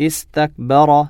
استكبر